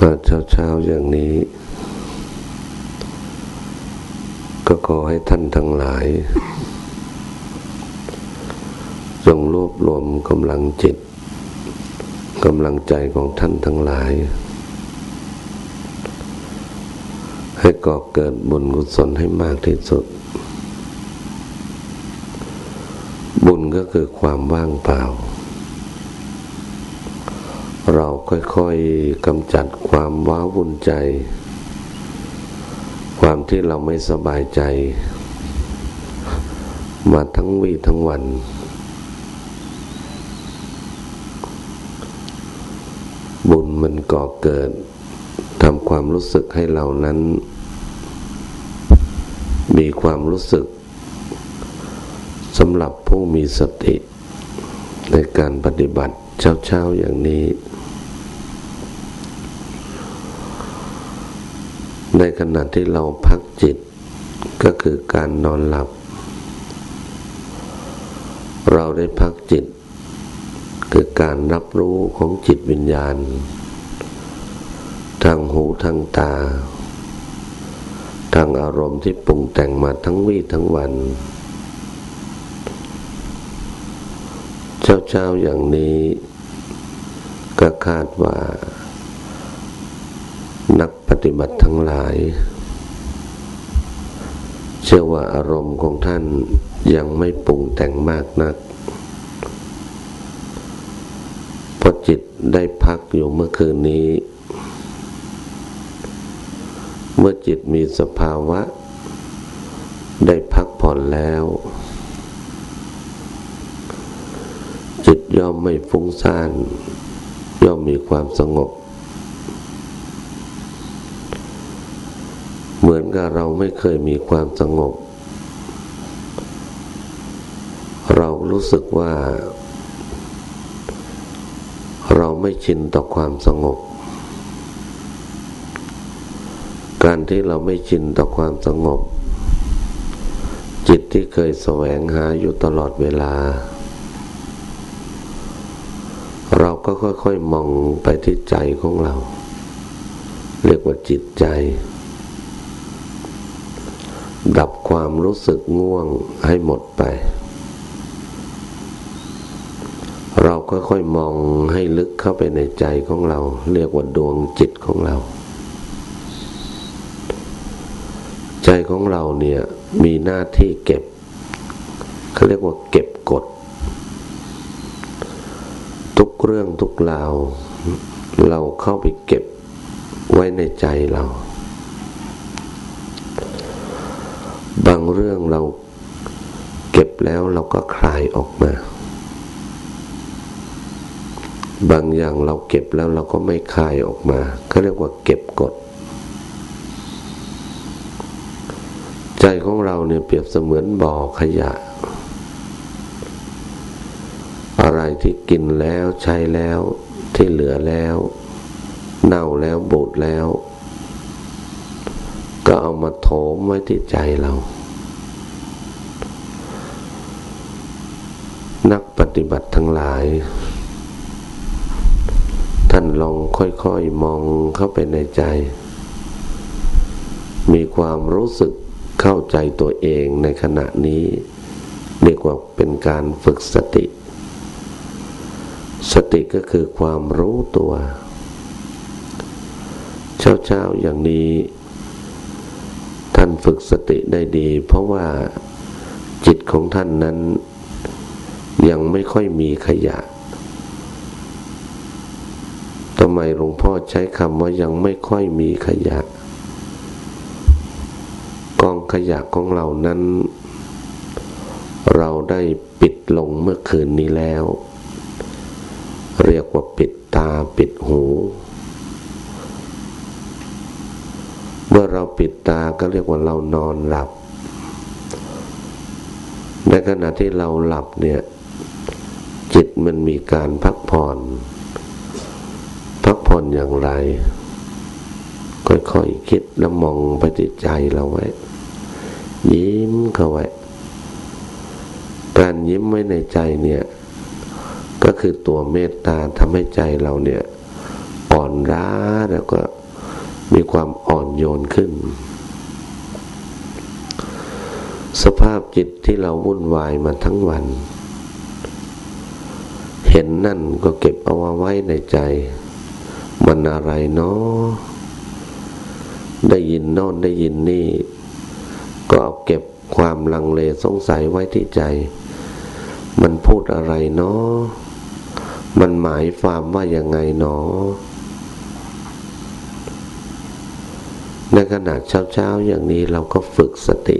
เช้าเช้าอย่างนี้ ก็ขอให้ท่านทั้งหลายจงรวบรวมกำลังจิตกำลังใจของท่านทั้งหลาย ให้ก่อเกิดบุญกุศลให้มากที่สุด บุญก็คือความว่างเปล่า เรา ค่อยๆกำจัดความว้าวุ่นใจ ความที่เราไม่สบายใจ มาทั้งวีทั้งวัน บุญมันก่อเกิดทำความรู้สึกให้เรานั้น มีความรู้สึกสำหรับผู้มีสติในการปฏิบัติเช้าๆอย่างนี้ ในขณะที่เราพักจิตก็คือการนอนหลับ เราได้พักจิต คือการรับรู้ของจิตวิญญาณ ทางหูทางตา ทางอารมณ์ที่ปรุงแต่งมาทั้งวี่ทั้งวัน เช้าๆอย่างนี้ก็คาดว่า นักปฏิบัติทั้งหลาย เชื่อว่าอารมณ์ของท่านยังไม่ปรุงแต่งมากนักพอจิตได้พักอยู่เมื่อคืนนี้ เมื่อจิตมีสภาวะ ได้พักผ่อนแล้ว จิตย่อมไม่ฟุ้งซ่าน ย่อมมีความสงบ เหมือน กับเราไม่เคยมีความสงบ เรารู้สึกว่า เราไม่ชินต่อความสงบ การที่เราไม่ชินต่อความสงบ จิตที่เคยแสวงหาอยู่ตลอดเวลา เราก็ค่อยๆมองไปที่ใจของเรา เรียกว่าจิตใจ ดับความรู้สึกง่วงให้หมดไป เราค่อยๆมองให้ลึกเข้าไปในใจของเรา เรียกว่าดวงจิตของเรา ใจของเราเนี่ยมีหน้าที่เก็บเขาเรียกว่าเก็บกด ทุกเรื่องทุกราว เราเข้าไปเก็บไว้ในใจเรา บางเรื่องเราเก็บแล้วเราก็คลายออกมา บางอย่างเราเก็บแล้วเราก็ไม่คลายออกมาเขาเรียกว่าเก็บกด ใจของเราเนี่ยเปรียบเสมือนบ่อขยะ อะไรที่กินแล้วใช้แล้วที่เหลือแล้ว เน่าแล้วบูดแล้ว ก็เอามาโถมไว้ที่ใจเรา นักปฏิบัติทั้งหลาย ท่านลองค่อยๆมองเข้าไปในใจ มีความรู้สึกเข้าใจตัวเองในขณะนี้ เรียกว่าเป็นการฝึกสติ สติก็คือความรู้ตัว เช้าๆอย่างนี้ ท่านฝึกสติได้ดี เพราะว่าจิตของท่านนั้นยังไม่ค่อยมีขยะทำไมหลวงพ่อใช้คำว่ายังไม่ค่อยมีขยะ กองขยะของเรานั้น เราได้ปิดลงเมื่อคืนนี้แล้ว เรียกว่าปิดตาปิดหู เมื่อเราปิดตาก็เรียกว่าเรานอนหลับ ในขณะที่เราหลับเนี่ย จิตมันมีการพักผ่อน พักผ่อนอย่างไร ค่อยๆคคิดแล้วมองไปที่ใจเราไว้ ยิ้มเข้าไว้ การยิ้มไว้ในใจเนี่ย ก็คือตัวเมตตาทำให้ใจเราเนี่ย อ่อนอนร้าแล้วก็ มีความอ่อนโยนขึ้น สภาพจิตที่เราวุ่นวายมาทั้งวัน เห็นนั่นก็เก็บเอาไว้ในใจ มันอะไรเนาะได้ยินโน่นได้ยินนี่ ก็เอาเก็บความลังเลสงสัยไว้ที่ใจ มันพูดอะไรเนาะมันหมายความว่ายังไงเนาะ ในขณะเช้าๆอย่างนี้เราก็ฝึกสติ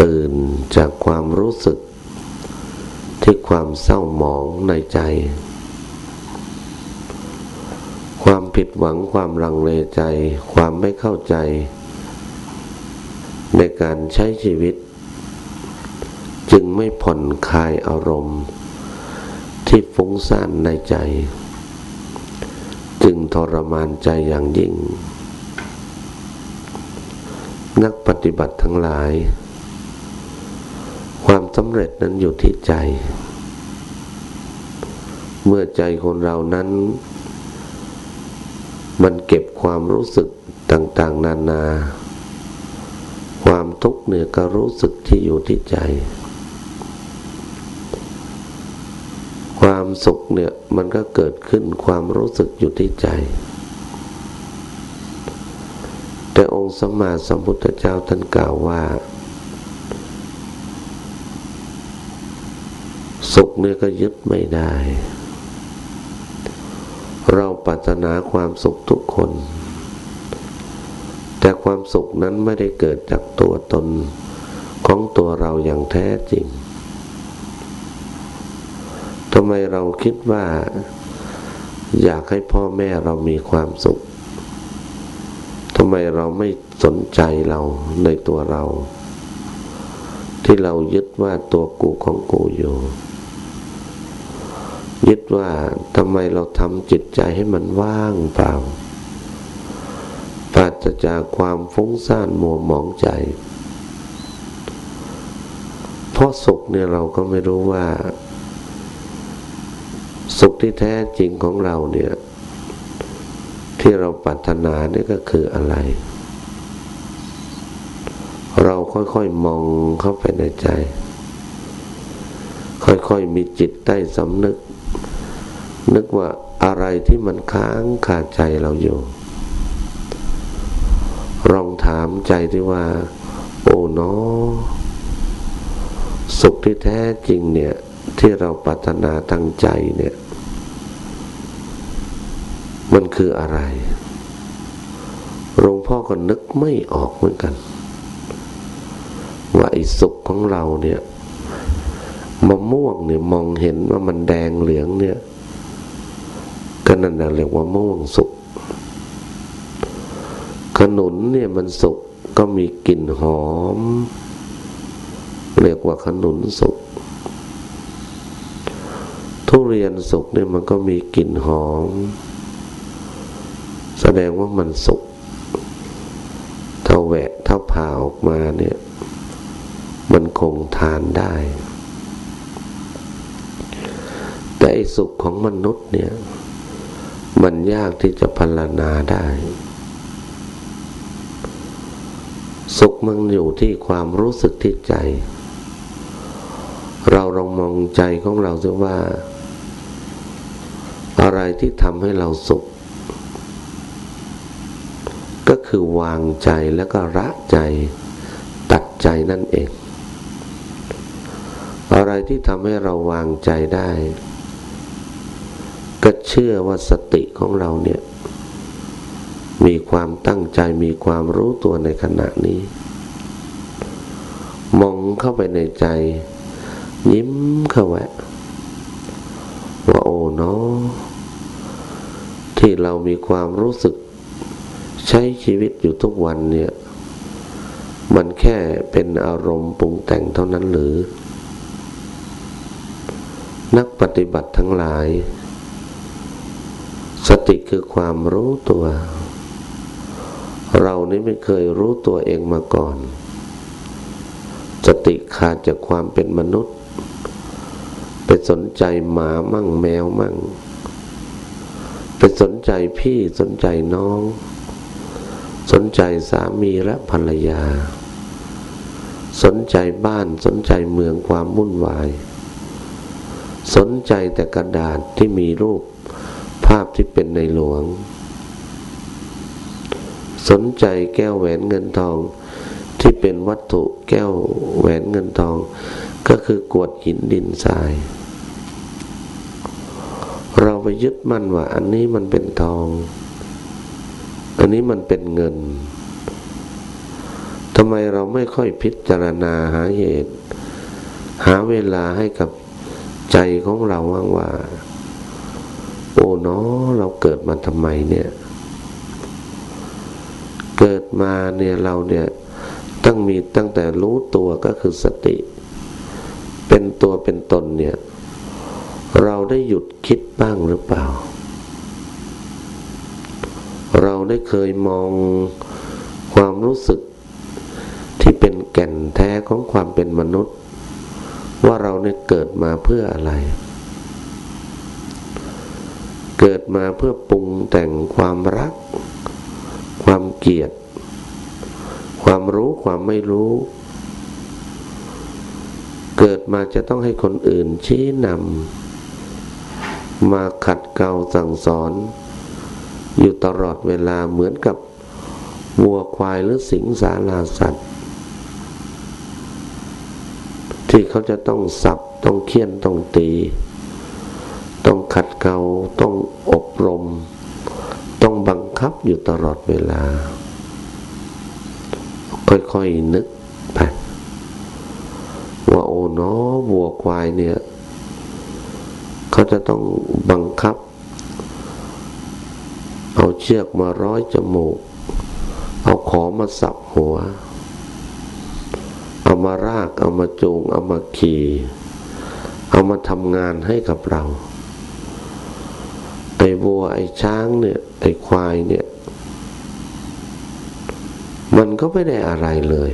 ตื่นจากความรู้สึก ที่ความเศร้าหมองในใจ ความผิดหวังความลังเลใจ ความไม่เข้าใจ ในการใช้ชีวิต จึงไม่ผ่อนคลายอารมณ์ ที่ฟุ้งซ่านในใจ จึงทรมานใจอย่างยิ่ง นักปฏิบัติทั้งหลาย ความสำเร็จนั้นอยู่ที่ใจ เมื่อใจคนเรานั้น มันเก็บความรู้สึกต่างๆ นานา ความทุกข์เนี่ยก็รู้สึกที่อยู่ที่ใจ ความสุขเนี่ยมันก็เกิดขึ้นความรู้สึกอยู่ที่ใจแต่อง ค์สมมาสัมพุทธเจ้าท่านกล่าวว่า สุขเนี่ยก็ยึดไม่ได้ เราปรารถนาความสุขทุกคน แต่ความสุขนั้นไม่ได้เกิดจากตัวตนของตัวเราอย่างแท้จริงทำไมเราคิดว่า อยากให้พ่อแม่เรามีความสุข ไมเราไม่สนใจเราในตัวเรา ที่เรายึดว่าตัวกูของกูอยู่ ยึดว่าทำไมเราทำจิตใจให้มันว่างเปล่าปราศจากความฟุ้งซ่านมัวหมองใจ เพราะสุขเนี่ยเราก็ไม่รู้ว่า สุขที่แท้จริงของเราเนี่ย ที่เราปรารถนานี่ก็คืออะไร เราค่อยๆมองเข้าไปในใจ ค่อยๆมีจิตใต้สำนึก นึกว่าอะไรที่มันค้างคาใจเราอยู่ลองถามใจที่ว่า โอ้เนอสุขที่แท้จริงเนี่ย ที่เราปรารถนาตั้งใจเนี่ย มันคืออะไรหลวงพ่อก็นึกไม่ออกเหมือนกัน ว่าไอ้สุขของเราเนี่ยมะม่วงเนี่ยมองเห็นว่ามันแดงเหลืองเนี่ยก็นั่นเรียกว่าม่วงสุกขนุนเนี่ยมันสุกก็มีกลิ่นหอม เรียกว่าขนุนสุกทุเรียนสุกเนี่ยมันก็มีกลิ่นหอม แสดงว่ามันสุกเท่าแหวะเท่าผ่าออกมาเนี่ย มันคงทานได้ แต่ไอสุขของมนุษย์เนี่ย มันยากที่จะพรรณนาได้ สุขมันอยู่ที่ความรู้สึกที่ใจ เราลองมองใจของเราสิว่า อะไรที่ทำให้เราสุข ก็คือวางใจแล้วก็ละใจตัดใจนั่นเอง อะไรที่ทำให้เราวางใจได้ ก็เชื่อว่าสติของเราเนี่ย มีความตั้งใจมีความรู้ตัวในขณะนี้ มองเข้าไปในใจ ยิ้มเข้าไว้ว่าโอ้เนาะที่เรามีความรู้สึก ใช้ชีวิตอยู่ทุกวันเนี่ย มันแค่เป็นอารมณ์ปรุงแต่งเท่านั้นหรือ นักปฏิบัติทั้งหลาย สติคือความรู้ตัว เรานี่ไม่เคยรู้ตัวเองมาก่อน สติขาดจากความเป็นมนุษย์ ไปสนใจหมามั่งแมวมั่ง ไปไปสนใจพี่สนใจน้อง สนใจสามีและภรรยา สนใจบ้านสนใจเมืองความวุ่นวาย สนใจแต่กระดาษที่มีรูปภาพที่เป็นในหลวง สนใจแก้วแหวนเงินทองที่เป็นวัตถุแก้วแหวนเงินทอง ก็คือกวดหินดินทราย เราไปยึดมั่นว่าอันนี้มันเป็นทอง อันนี้มันเป็นเงินทำไมเราไม่ค่อยพิจารณาหาเหตุ หาเวลาให้กับใจของเราว่างว่า โอ้เนาะเราเกิดมาทำไมเนี่ย เกิดมาเนี่ยเราเนี่ยตั้งมีตั้งแต่รู้ตัวก็คือสติ เป็นตัวเป็นตนเนี่ย เราได้หยุดคิดบ้างหรือเปล่าเรา ได้เคยมองความรู้สึกที่เป็นแก่นแท้ของความเป็นมนุษย์ ว่าเราเนี่ยเกิดมาเพื่ออะไร เกิดมาเพื่อปรุงแต่งความรัก ความเกลียด ความรู้ความไม่รู้ เกิดมาจะต้องให้คนอื่นชี้นำมาขัดเกลาสั่งสอน อยู่ตลอดเวลาเหมือนกับวัวควายหรือสิงสาราสัตว์ ที่เขาจะต้องสับต้องเคี่ยนต้องตี ต้องขัดเกลาต้องอบรม ต้องบังคับอยู่ตลอดเวลา ค่อยๆนึกไปว่าโอ้เนาะวัวควายเนี่ย เขาจะต้องบังคับ เอาเชือกมาร้อยจมูก เอาขอมาสับหัว เอามาราก เอามาจูง เอามาขี่เอามาทำงานให้กับเรา ไอ้วัวไอ้ช้างเนี่ย ไอ้ควายเนี่ย มันก็ไม่ได้อะไรเลย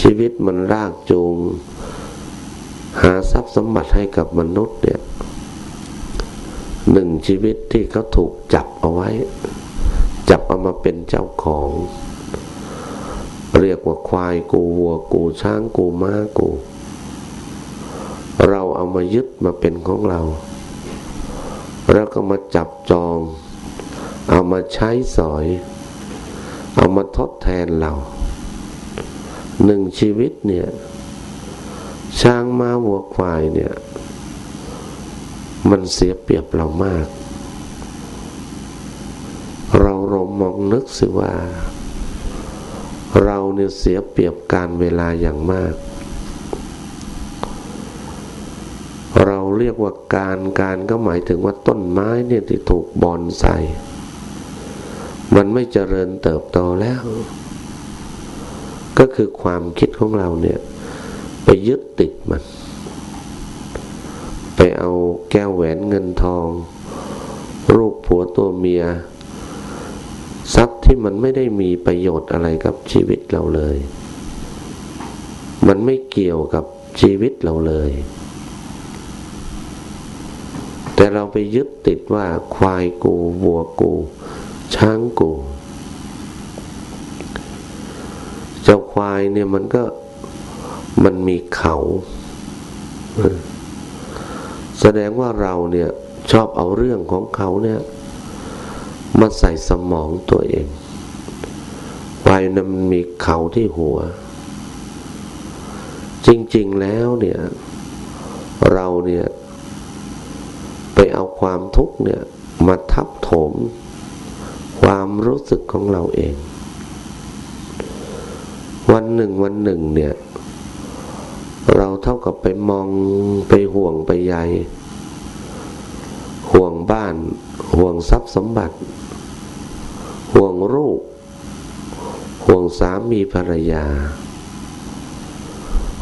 ชีวิตมันรากจูง หาทรัพย์สมบัติให้กับมนุษย์เนี่ย หนึ่งชีวิตที่เขาถูกจับเอาไว้ จับเอามาเป็นเจ้าของ เรียกว่าควายกูวัวกูช้างกูม้ากู เราเอามายึดมาเป็นของเรา แล้วก็มาจับจอง เอามาใช้สอย เอามาทดแทนเราหนึ่งชีวิตเนี่ยช้างม้าวัวควายเนี่ย มันเสียเปรียบเรามาก เราลองมองนึกสิว่า เราเนี่ยเสียเปรียบการเวลาอย่างมาก เราเรียกว่าการการก็หมายถึงว่าต้นไม้เนี่ยที่ถูกบอนใส่มันไม่เจริญเติบโตแล้ว ก็คือความคิดของเราเนี่ย ไปยึดติดมัน เอาแก้วแหวนเงินทอง รูปผัวตัวเมีย ทรัพย์ที่มันไม่ได้มีประโยชน์อะไรกับชีวิตเราเลย มันไม่เกี่ยวกับชีวิตเราเลย แต่เราไปยึดติดว่าควายกูวัวกู ช้างกู เจ้าควายเนี่ยมันก็มันมีเขา แสดงว่าเราเนี่ยชอบเอาเรื่องของเขาเนี่ยมาใส่สมองตัวเองควายนั้นมันมีเขาที่หัว จริงๆแล้วเนี่ย เราเนี่ยไปเอาความทุกข์เนี่ยมาทับถม ความรู้สึกของเราเอง วันหนึ่งวันหนึ่งเนี่ย เราเท่ากับไปมองไปห่วงไปใยห่วงบ้าน ห่วงทรัพย์สมบัติ ห่วงลูกห่วงสามีภรรยา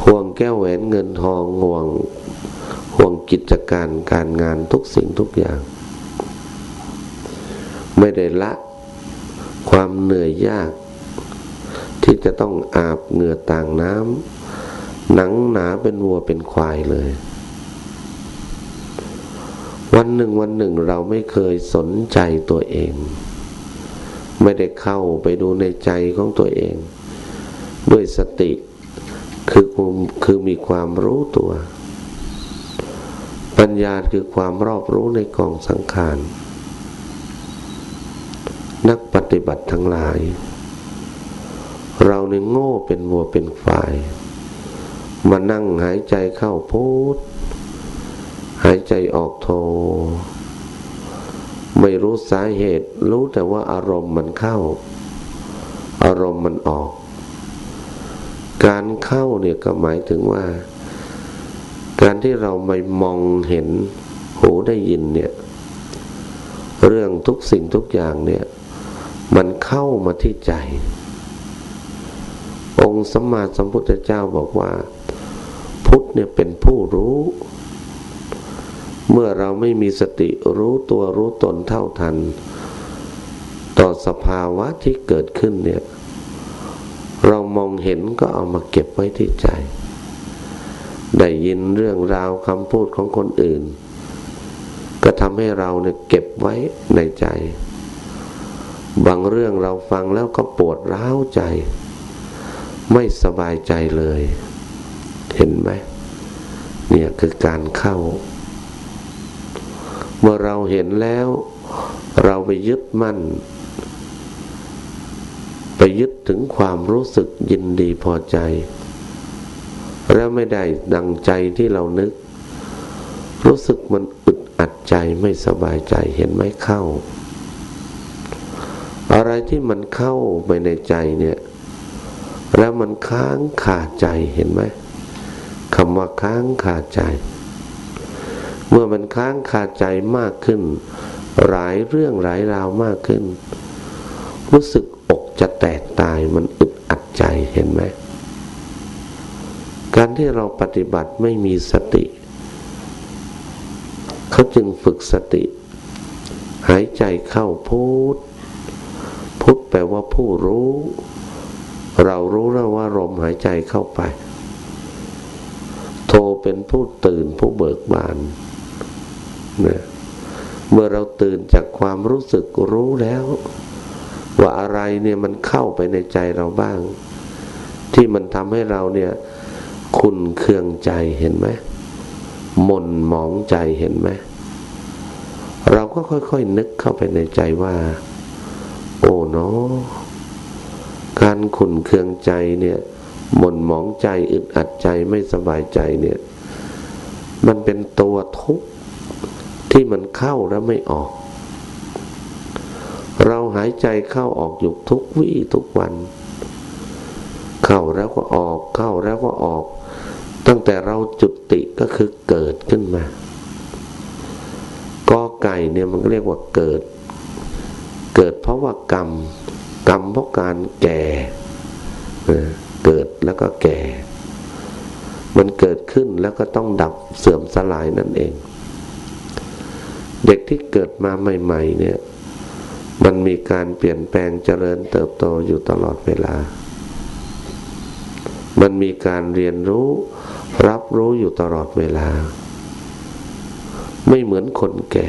ห่วงแก้วแหวนเงินทองห่วงห่วงกิจการการงานทุกสิ่งทุกอย่าง ไม่ได้ละ ความเหนื่อยยาก ที่จะต้องอาบเหงื่อต่างน้ำ หนังหนาเป็นวัวเป็นควายเลย วันหนึ่งวันหนึ่งเราไม่เคยสนใจตัวเอง ไม่ได้เข้าไปดูในใจของตัวเอง ด้วยสติคือคือมีความรู้ตัว ปัญญาคือความรอบรู้ในกองสังขารนักปฏิบัติทั้งหลาย เราในโง่เป็นวัวเป็นฝ่าย มานั่งหายใจเข้าพูดหายใจออกโท ไม่รู้สาเหตุ รู้แต่ว่าอารมณ์มันเข้า อารมณ์มันออก การเข้าเนี่ยก็หมายถึงว่า การที่เราไม่มองเห็น หูได้ยินเนี่ย เรื่องทุกสิ่งทุกอย่างเนี่ย มันเข้ามาที่ใจ องค์สมมาสัมพุทธเจ้าบอกว่า พุทธเนี่ยเป็นผู้รู้ เมื่อเราไม่มีสติรู้ตัวรู้ตนเท่าทัน ต่อสภาวะที่เกิดขึ้นเนี่ย เรามองเห็นก็เอามาเก็บไว้ที่ใจ ได้ยินเรื่องราวคำพูดของคนอื่น ก็ทำให้เราเนี่ยเก็บไว้ในใจ บางเรื่องเราฟังแล้วก็ปวดร้าวใจ ไม่สบายใจเลย เห็นไหมเนี่ยคือการเข้า เมื่อเราเห็นแล้ว เราไปยึดมั่น ไปยึดถึงความรู้สึกยินดีพอใจ แล้วไม่ได้ดังใจที่เรานึก รู้สึกมันอึดอัดใจไม่สบายใจเห็นไหมเข้า อะไรที่มันเข้าไปในใจเนี่ย แล้วมันค้างขาดใจเห็นไหม คำว่าค้างขาดใจ เมื่อมันค้างคาใจมากขึ้น หลายเรื่องหลายราวมากขึ้น รู้สึกอกจะแตกตายมันอึดอัดใจเห็นไหมการที่เราปฏิบัติไม่มีสติ เขาจึงฝึกสติ หายใจเข้าพูดพุทแปลว่าผู้รู้ เรารู้แล้วว่าลมหายใจเข้าไป โทเป็นผู้ตื่นผู้เบิกบานนะเมื่อเราตื่นจากความรู้สึกรู้แล้ว ว่าอะไรเนี่ยมันเข้าไปในใจเราบ้าง ที่มันทำให้เราเนี่ยคุณเคืองใจเห็นไหมหม่นหมองใจเห็นไหมเราก็ค่อยๆนึกเข้าไปในใจว่า โอ้เนาะการขุนเคืองใจเนี่ย หม่นหมองใจอึดอัดใจไม่สบายใจเนี่ย มันเป็นตัวทุกข์ที่มันเข้าแล้วไม่ออก เราหายใจเข้าออกอยู่ทุกวี่ทุกวัน เข้าแล้วก็ออก เข้าแล้วก็ออก ตั้งแต่เราจุติก็คือเกิดขึ้นมากอไก่เนี่ยมันเรียกว่าเกิด เกิดเพราะว่ากรรม กรรมเพราะการแก่ เกิดแล้วก็แก่ มันเกิดขึ้นแล้วก็ต้องดับเสื่อมสลายนั่นเอง เด็กที่เกิดมาใหม่ ๆ เนี่ย มันมีการเปลี่ยนแปลงเจริญเติบโตอยู่ตลอดเวลา มันมีการเรียนรู้รับรู้อยู่ตลอดเวลา ไม่เหมือนคนแก่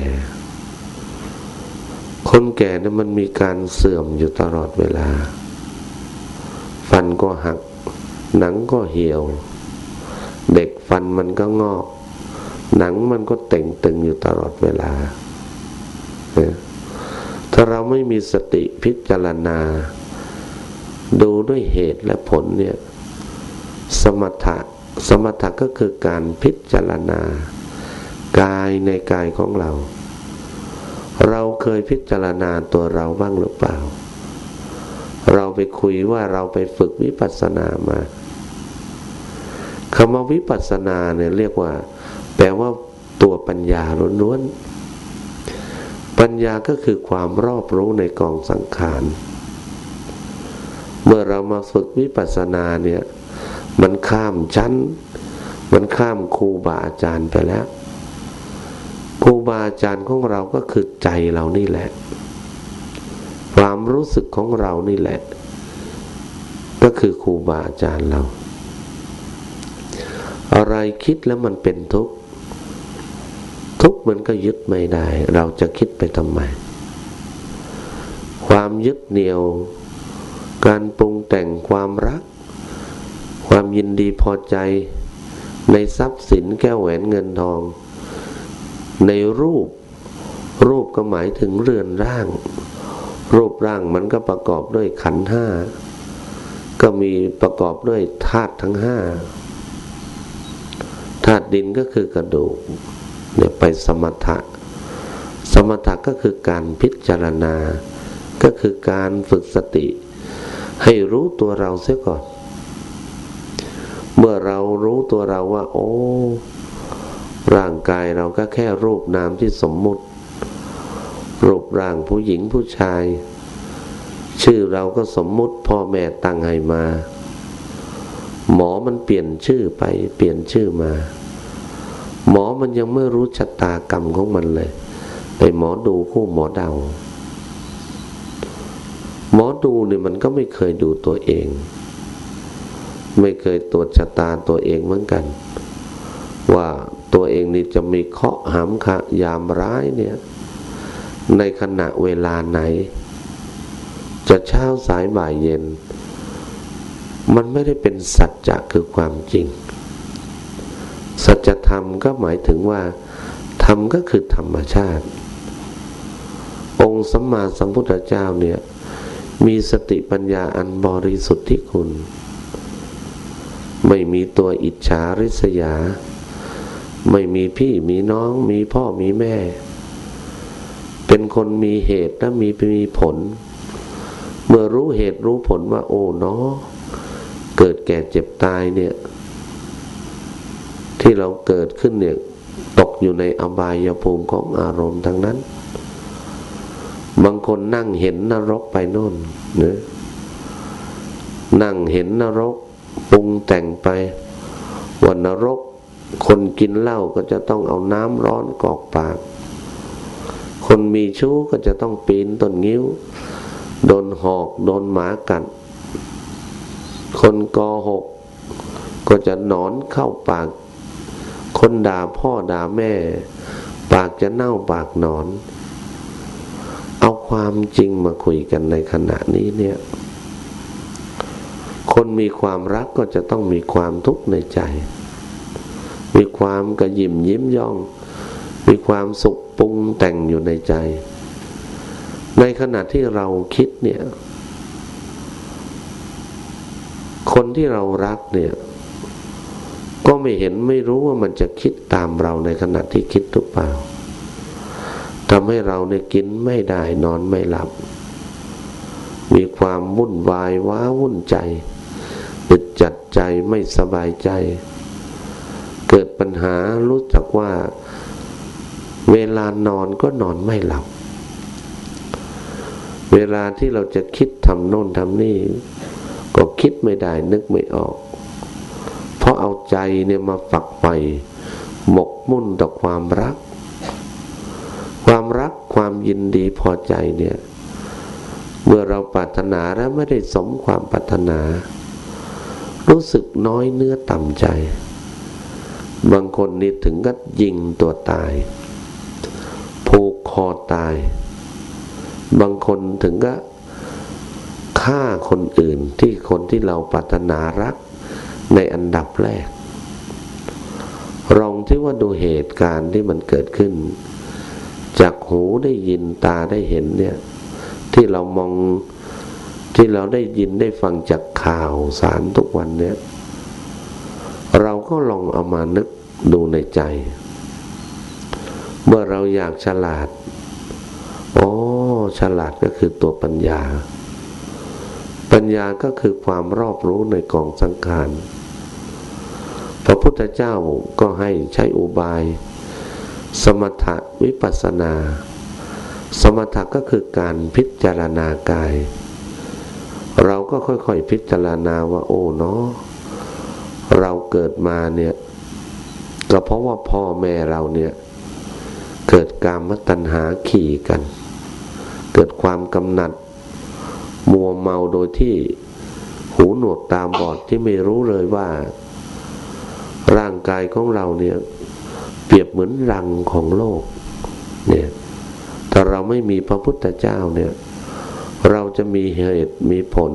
คนแก่เนี่ยมันมีการเสื่อมอยู่ตลอดเวลา ฟันก็หัก หนังก็เหี่ยว เด็กฟันมันก็งอก หนังมันก็เต่งตึงอยู่ตลอดเวลา ถ้าเราไม่มีสติพิจารณา ดูด้วยเหตุและผลเนี่ย สมถะ สมถะก็คือการพิจารณา กายในกายของเรา เราเคยพิจารณาตัวเราบ้างหรือเปล่า เราไปคุยว่าเราไปฝึกวิปัสสนามาคำว่าวิปัสสนาเนี่ยเรียกว่า แปลว่าตัวปัญญาล้วนๆปัญญาก็คือความรอบรู้ในกองสังขาร เมื่อเรามาฝึกวิปัสสนาเนี่ย มันข้ามชั้น มันข้ามครูบาอาจารย์ไปแล้วครูบาอาจารย์ของเราก็คือใจเรานี่แหละ รู้สึกของเรานี่แหละ ก็คือครูบาอาจารย์เรา อะไรคิดแล้วมันเป็นทุกข์ ทุกข์มันก็ยึดไม่ได้ เราจะคิดไปทำไม ความยึดเหนี่ยว การปรุงแต่งความรัก ความยินดีพอใจ ในทรัพย์สินแก้วแหวนเงินทอง ในรูปรูปก็หมายถึงเรือนร่าง รูปร่างมันก็ประกอบด้วยขันห้าก็มีประกอบด้วยธาตุทั้งห้าธาตุดินก็คือกระดูกเนี่ยไปสมถะ สมถะก็คือการพิจารณา ก็คือการฝึกสติ ให้รู้ตัวเราเสียก่อน เมื่อเรารู้ตัวเราว่า โอ้ ร่างกายเราก็แค่รูปนามที่สมมุติ รูปร่างผู้หญิงผู้ชาย ชื่อเราก็สมมุติพ่อแม่ตั้งให้มา หมอมันเปลี่ยนชื่อไปเปลี่ยนชื่อมา หมอมันยังไม่รู้ชะตากรรมของมันเลย ไปหมอดูคู่หมอเดา หมอดูเนี่ยมันก็ไม่เคยดูตัวเอง ไม่เคยตรวจชะตาตัวเองเหมือนกัน ว่าตัวเองนี่จะมีเคาะหามขะยามร้ายเนี่ย ในขณะเวลาไหน จะเช้าสายบ่ายเย็น มันไม่ได้เป็นสัจจะคือความจริง สัจธรรมก็หมายถึงว่าธรรมก็คือธรรมชาติ องค์สัมมาสัมพุทธเจ้าเนี่ย มีสติปัญญาอันบริสุทธิ์ที่คุณ ไม่มีตัวอิจฉาริษยา ไม่มีพี่มีน้อง มีพ่อมีแม่ เป็นคนมีเหตุและมีมีผล เมื่อรู้เหตุรู้ผลว่าโอ้เนาะเกิดแก่เจ็บตายเนี่ย ที่เราเกิดขึ้นเนี่ยตกอยู่ในอบายภูมิของอารมณ์ทั้งนั้น บางคนนั่งเห็นนรกไปโน่นเนะนั่งเห็นนรกปรุงแต่งไปวันนรก คนกินเหล้าก็จะต้องเอาน้ำร้อนกอกปาก คนมีชู้ก็จะต้องปีนต้นงิ้ว โดนหอก โดนหมากัด คนกอหก ก็จะนอนเข้าปาก คนด่าพ่อด่าแม่ ปากจะเน่าปากนอน เอาความจริงมาคุยกันในขณะนี้เนี่ย คนมีความรักก็จะต้องมีความทุกข์ในใจ มีความกระยิมยิ้มย่อง มีความสุขปรุงแต่งอยู่ในใจ ในขณะที่เราคิดเนี่ย คนที่เรารักเนี่ย ก็ไม่เห็นไม่รู้ว่ามันจะคิดตามเราในขณะที่คิดหรือเปล่าทำให้เราในกินไม่ได้นอนไม่หลับ มีความวุ่นวายว้าวุ่นใจอึดจัดใจไม่สบายใจ เกิดปัญหารู้จักว่า เวลานอนก็นอนไม่หลับ เวลาที่เราจะคิดทำโน่นทำนี่ ก็คิดไม่ได้นึกไม่ออก เพราะเอาใจเนี่ยมาฝักใฝ่หมกมุ่นต่อความรัก ความรักความยินดีพอใจเนี่ย เมื่อเราปรารถนาแล้วไม่ได้สมความปรารถนา รู้สึกน้อยเนื้อต่ำใจ บางคนนี่ถึงก็ยิงตัวตาย คอตาย บางคนถึงก็ฆ่าคนอื่นที่คนที่เราปรารถนารักในอันดับแรกลองที่ว่าดูเหตุการณ์ที่มันเกิดขึ้น จากหูได้ยินตาได้เห็นเนี่ย ที่เรามองที่เราได้ยินได้ฟังจากข่าวสารทุกวันเนี่ย เราก็ลองเอามานึกดูในใจ เมื่อเราอยากฉลาด อ๋อฉลาดก็คือตัวปัญญา ปัญญาก็คือความรอบรู้ในกองสังขารพระพุทธเจ้าก็ให้ใช้อุบาย สมถะวิปัสนา สมถะก็คือการพิจารณากาย เราก็ค่อยๆพิจารณาว่าโอ้เนาะเราเกิดมาเนี่ยก็เพราะว่าพ่อแม่เราเนี่ย เกิดกามตัณหาขี่กัน เกิดความกำหนัด มัวเมาโดยที่หูหนวกตาบอดที่ไม่รู้เลยว่า ร่างกายของเราเนี่ย เปรียบเหมือนรังของโลก เนี่ยถ้าเราไม่มีพระพุทธเจ้าเนี่ย เราจะมีเหตุมีผล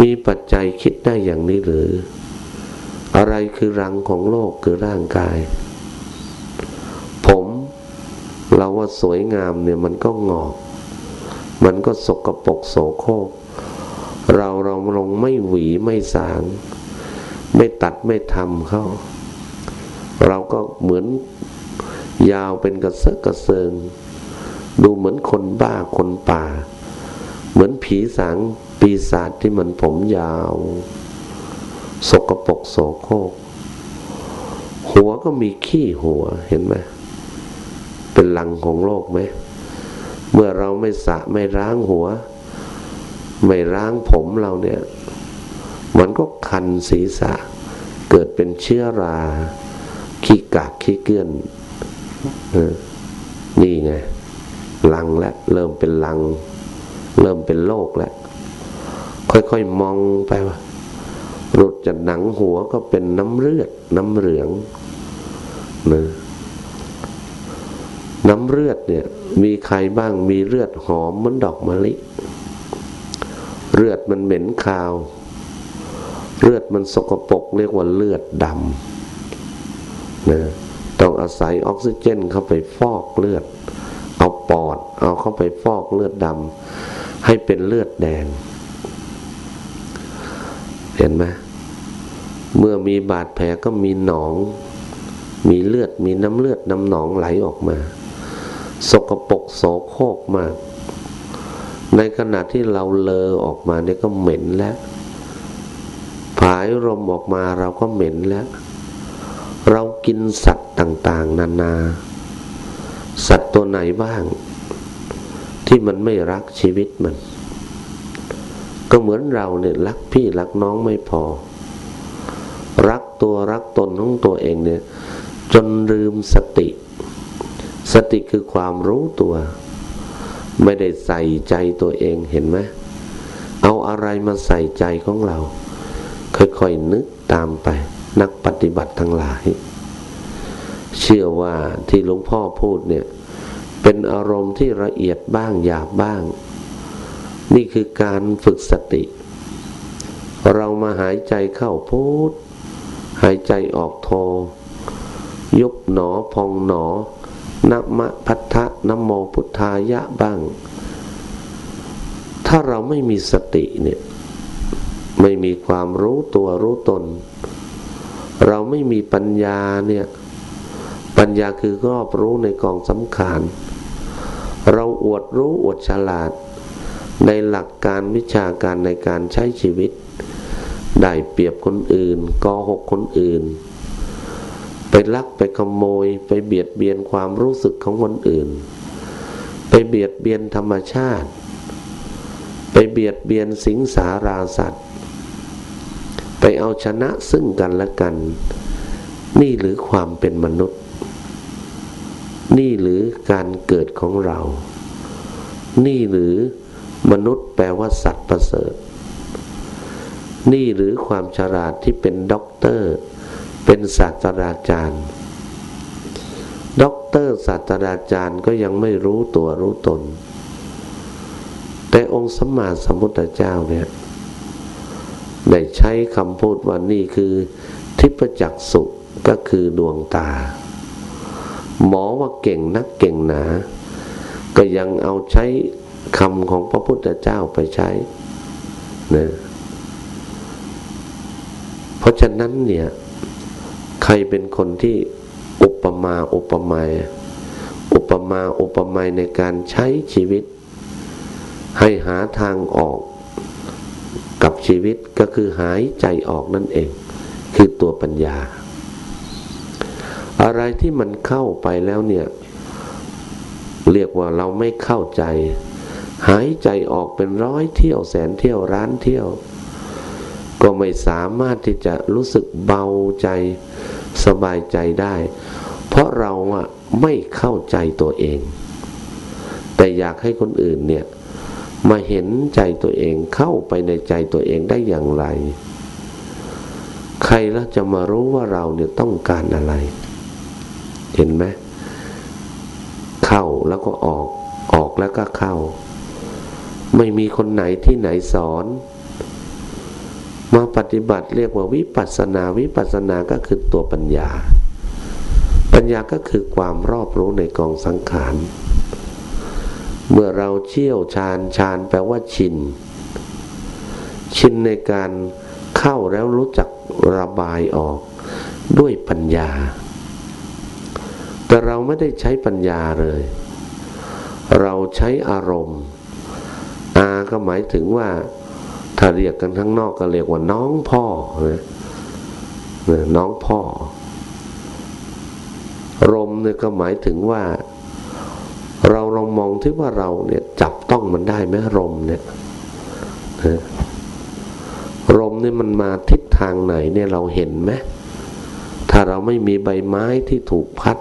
มีปัจจัยคิดได้อย่างนี้หรือ อะไรคือรังของโลกคือร่างกาย เราว่าสวยงามเนี่ยมันก็งอก มันก็สกรปรกโสโครกเราเราลงไม่หวีไม่สาง ไม่ตัดไม่ทำเขาเราก็เหมือนยาวเป็นกระเซาะกระเซิง ดูเหมือนคนบ้าคนป่า เหมือนผีสางปีศาจที่มันผมยาว สกปรกโสโครกหัวก็มีขี้หัวเห็นไหม เป็นหลังของโลกไหม เมื่อเราไม่สะไม่ล้างหัว ไม่ล้างผมเราเนี่ย มันก็คันศีรษะ เกิดเป็นเชื้อรา ขี้กากขี้เกื้อนนี่ไงลังแล้วเริ่มเป็นลัง เริ่มเป็นโรคแล้ว ค่อยๆมองไปว่าหลุดจากหนังหัวก็เป็นน้ำเลือด น้ำเหลืองนะ น้ำเลือดเนี่ย มีใครบ้างมีเลือดหอมเหมือนดอกมะลิเลือดมันเหม็นคาว เลือดมันสกปรกเรียกว่าเลือดดำนะต้องอาศัยออกซิเจนเข้าไปฟอกเลือด เอาปอด เอาเข้าไปฟอกเลือดดำให้เป็นเลือดแดง เห็นไหมเมื่อมีบาดแผลก็มีหนอง มีเลือดมีน้ำเลือดน้ำหนองไหลออกมา สกปรกโสโครกมาก ในขณะที่เราเลอออกมาเนี่ยก็เหม็นแล้ว ผายลมออกมาเราก็เหม็นแล้ว เรากินสัตว์ต่างๆ นานา สัตว์ตัวไหนบ้าง ที่มันไม่รักชีวิตมัน ก็เหมือนเราเนี่ยรักพี่รักน้องไม่พอ รักตัวรักตนของตัวเองเนี่ย จนลืมสติ สติคือความรู้ตัว ไม่ได้ใส่ใจตัวเองเห็นไหมเอาอะไรมาใส่ใจของเรา ค่อยๆนึกตามไป นักปฏิบัติทั้งหลาย เชื่อว่าที่หลวงพ่อพูดเนี่ย เป็นอารมณ์ที่ละเอียดบ้างหยาบบ้าง นี่คือการฝึกสติ เรามาหายใจเข้าพูด หายใจออกโทยุบหนอพองหนอ นัมะพัทธะนโมพุทธายะบ้าง ถ้าเราไม่มีสติเนี่ยไม่มีความรู้ตัวรู้ตน เราไม่มีปัญญาเนี่ย ปัญญาคือรอบรู้ในกองสำคัญเราอวดรู้อวดฉลาด ในหลักการวิชาการในการใช้ชีวิต ได้เปรียบคนอื่นกอหกคนอื่น ไปลักไปขโมย ไปเบียดเบียนความรู้สึกของคนอื่น ไปเบียดเบียนธรรมชาติ ไปเบียดเบียนสิงสาราสัตว์ ไปเอาชนะซึ่งกันและกัน นี่หรือความเป็นมนุษย์ นี่หรือการเกิดของเรา นี่หรือมนุษย์แปลว่าสัตว์ประเสริฐ นี่หรือความฉลาดที่เป็นด็อกเตอร์ เป็นศาสตราจารย์ด็อกเตอร์ศาสตราจารย์ก็ยังไม่รู้ตัวรู้ตน แต่องค์สัมมาสัมพุทธเจ้าเนี่ยได้ใช้คำพูดว่านี่คือทิพจักสุก็คือดวงตา หมอว่าเก่งนักเก่งหนา ก็ยังเอาใช้คำของพระพุทธเจ้าไปใช้นะเพราะฉะนั้นเนี่ย รเป็นคนที่อุปมาอุปไมยอุปมาอุปไมยในการใช้ชีวิต ให้หาทางออกกับชีวิตก็คือหายใจออกนั่นเอง คือตัวปัญญา อะไรที่มันเข้าไปแล้วเนี่ย เรียกว่าเราไม่เข้าใจ หายใจออกเป็นร้อยเที่ยวแสนเที่ยวร้านเที่ยว ก็ไม่สามารถที่จะรู้สึกเบาใจ สบายใจได้ เพราะเราอะไม่เข้าใจตัวเอง แต่อยากให้คนอื่นเนี่ยมาเห็นใจตัวเองเข้าไปในใจตัวเองได้อย่างไร ใครแล้วจะมารู้ว่าเราเนี่ยต้องการอะไร เห็นไหมเข้าแล้วก็ออกออกแล้วก็เข้า ไม่มีคนไหนที่ไหนสอน มาปฏิบัติเรียกว่าวิปัสนาวิปัสนาก็คือตัวปัญญา ปัญญาก็คือความรอบรู้ในกองสังขาร เมื่อเราเชี่ยวชาญชาญแปลว่าชิน ชินในการเข้าแล้วรู้จักระบายออกด้วยปัญญา แต่เราไม่ได้ใช้ปัญญาเลย เราใช้อารมณ์ อาก็หมายถึงว่า ถ้าเรียกกันทั้งนอกก็เรียกว่าน้องพ่อนะน้องพ่อ รมเนี่ยก็หมายถึงว่า เราลองมองที่ว่าเราเนี่ย จับต้องมันได้ไหมรมเนี่ยลมเนี่ยมันมาทิศทางไหนเนี่ยเราเห็นไหมถ้าเราไม่มีใบไม้ที่ถูกพัด